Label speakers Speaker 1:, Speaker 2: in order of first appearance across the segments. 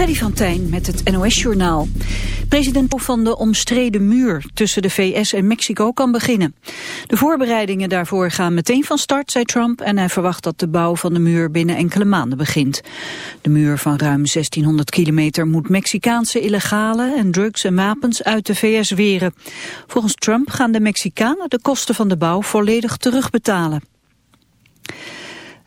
Speaker 1: Freddy van Tijn met het NOS-journaal. President van de omstreden muur tussen de VS en Mexico kan beginnen. De voorbereidingen daarvoor gaan meteen van start, zei Trump... en hij verwacht dat de bouw van de muur binnen enkele maanden begint. De muur van ruim 1600 kilometer moet Mexicaanse illegale... en drugs en wapens uit de VS weren. Volgens Trump gaan de Mexicanen de kosten van de bouw volledig terugbetalen.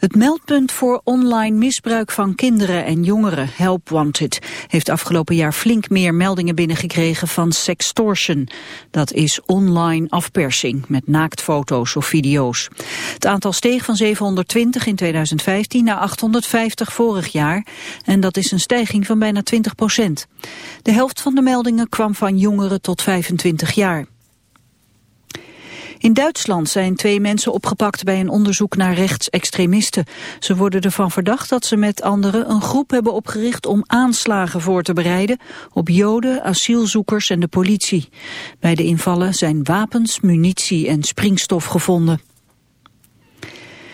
Speaker 1: Het meldpunt voor online misbruik van kinderen en jongeren, Help Wanted, heeft afgelopen jaar flink meer meldingen binnengekregen van sextortion. Dat is online afpersing met naaktfoto's of video's. Het aantal steeg van 720 in 2015 naar 850 vorig jaar en dat is een stijging van bijna 20 procent. De helft van de meldingen kwam van jongeren tot 25 jaar. In Duitsland zijn twee mensen opgepakt bij een onderzoek naar rechtsextremisten. Ze worden ervan verdacht dat ze met anderen een groep hebben opgericht om aanslagen voor te bereiden op joden, asielzoekers en de politie. Bij de invallen zijn wapens, munitie en springstof gevonden.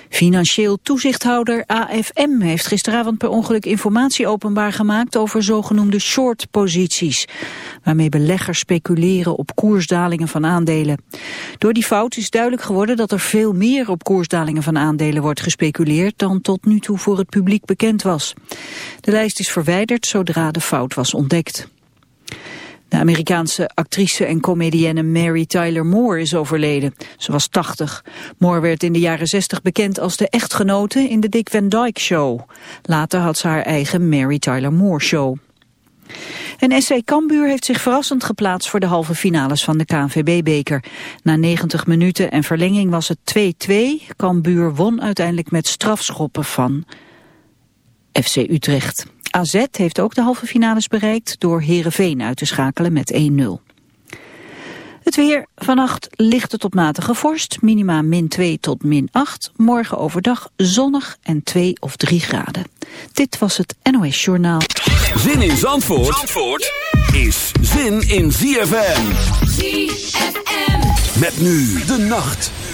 Speaker 1: Financieel toezichthouder AFM heeft gisteravond per ongeluk informatie openbaar gemaakt over zogenoemde short-posities, waarmee beleggers speculeren op koersdalingen van aandelen. Door die fout is duidelijk geworden dat er veel meer op koersdalingen van aandelen wordt gespeculeerd dan tot nu toe voor het publiek bekend was. De lijst is verwijderd zodra de fout was ontdekt. De Amerikaanse actrice en comedienne Mary Tyler Moore is overleden. Ze was 80. Moore werd in de jaren 60 bekend als de echtgenote in de Dick Van Dyke Show. Later had ze haar eigen Mary Tyler Moore Show. En SC Cambuur heeft zich verrassend geplaatst voor de halve finales van de KNVB-beker. Na 90 minuten en verlenging was het 2-2. Cambuur won uiteindelijk met strafschoppen van FC Utrecht. AZ heeft ook de halve finales bereikt door Herenveen uit te schakelen met 1-0. Het weer. Vannacht lichte tot matige vorst. Minima min 2 tot min 8. Morgen overdag zonnig en 2 of 3 graden. Dit was het NOS Journaal.
Speaker 2: Zin in Zandvoort, Zandvoort is zin in ZFM. ZFM. Met nu de nacht.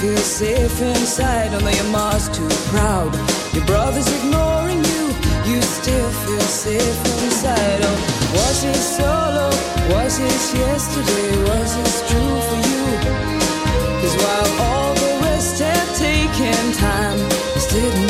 Speaker 3: Feel safe inside. Although your mom's too proud, your brother's ignoring you, you still feel safe inside. Oh, was it solo? Was it yesterday? Was this true for you? Cause while all the rest have taken time, this didn't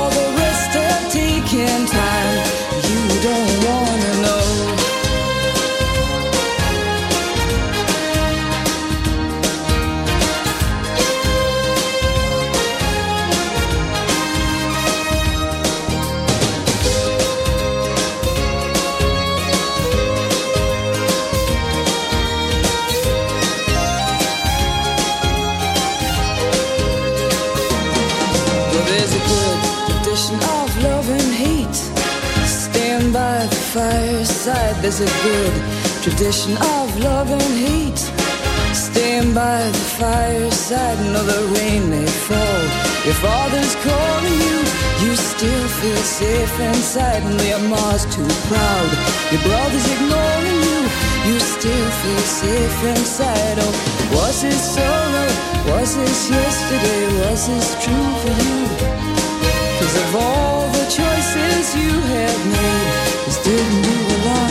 Speaker 3: fireside. There's a good tradition of love and hate. Stand by the fireside. No, the rain may fall. Your father's calling you. You still feel safe inside. No, your mom's too proud. Your brother's ignoring you. You still feel safe inside. Oh, was it solo? Was this yesterday? Was this true for you? Of all the choices you have made, this didn't do a lot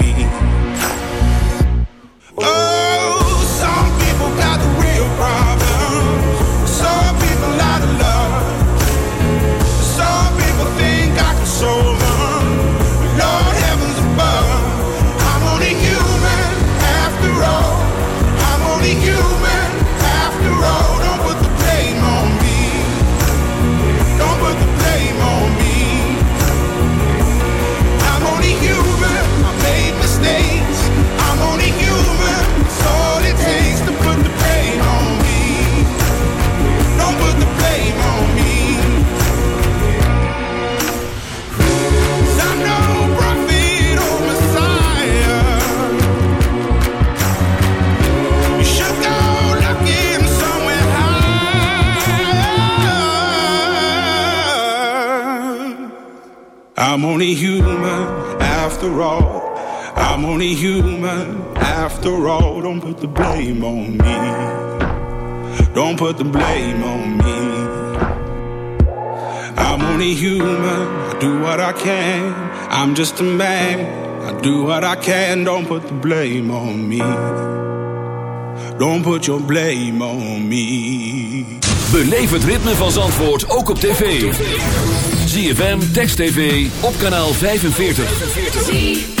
Speaker 4: Just a man. I do what I can. Don't put the blame on me. Don't put your blame on me.
Speaker 2: Beleef het ritme van Zandvoort ook op tv. ZFM, Text TV, op kanaal 45.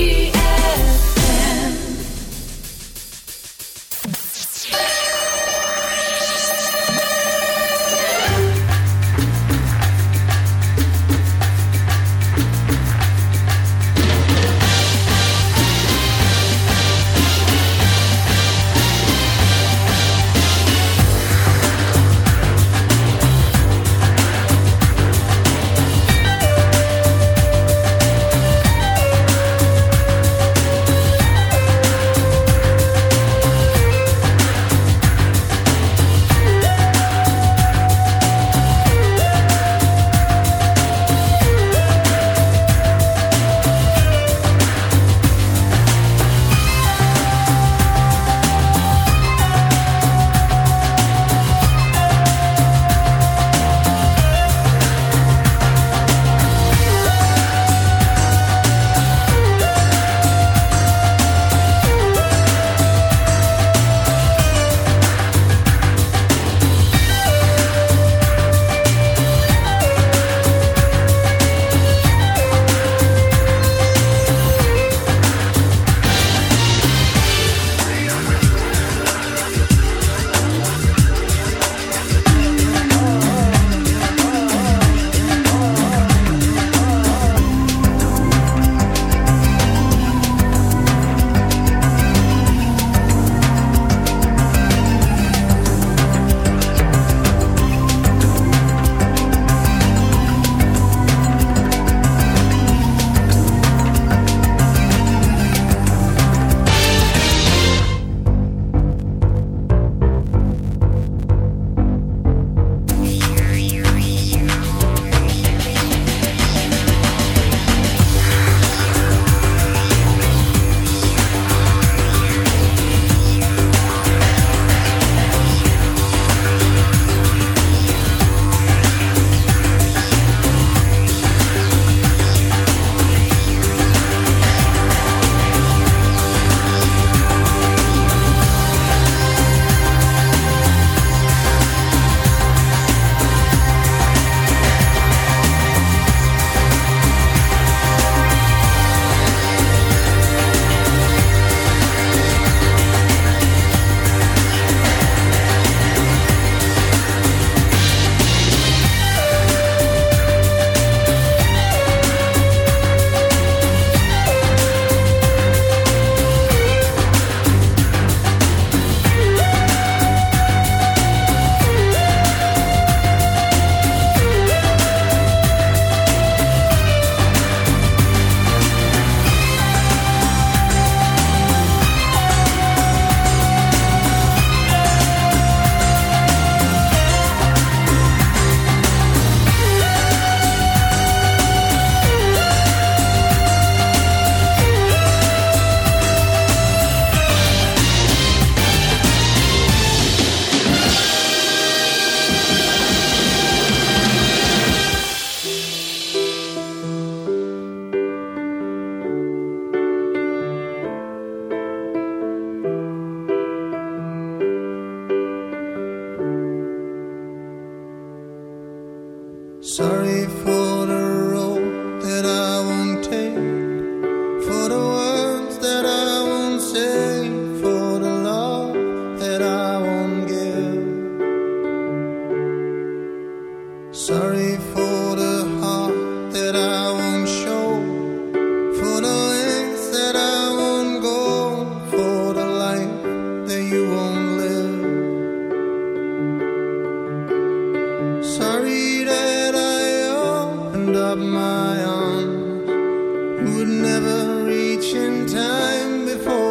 Speaker 5: never reach in time before.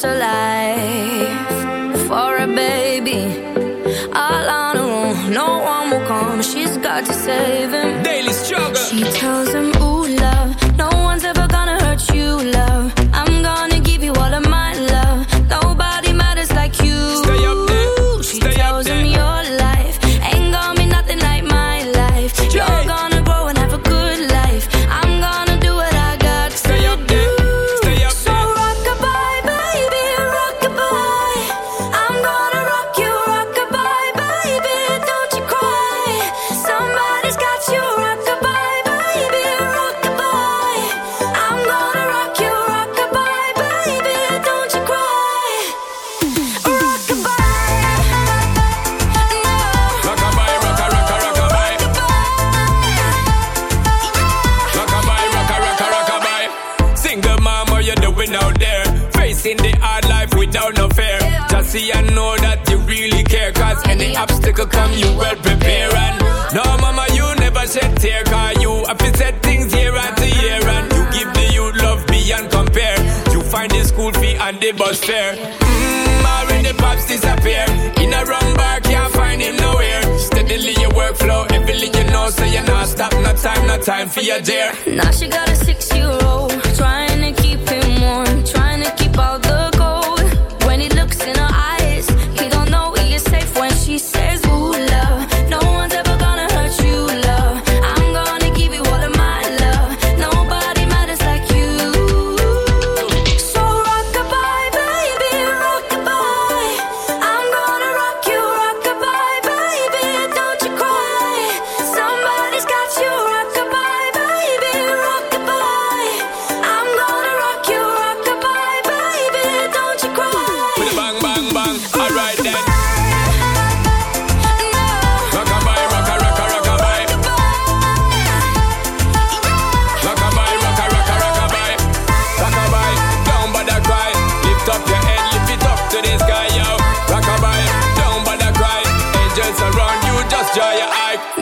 Speaker 6: so loud.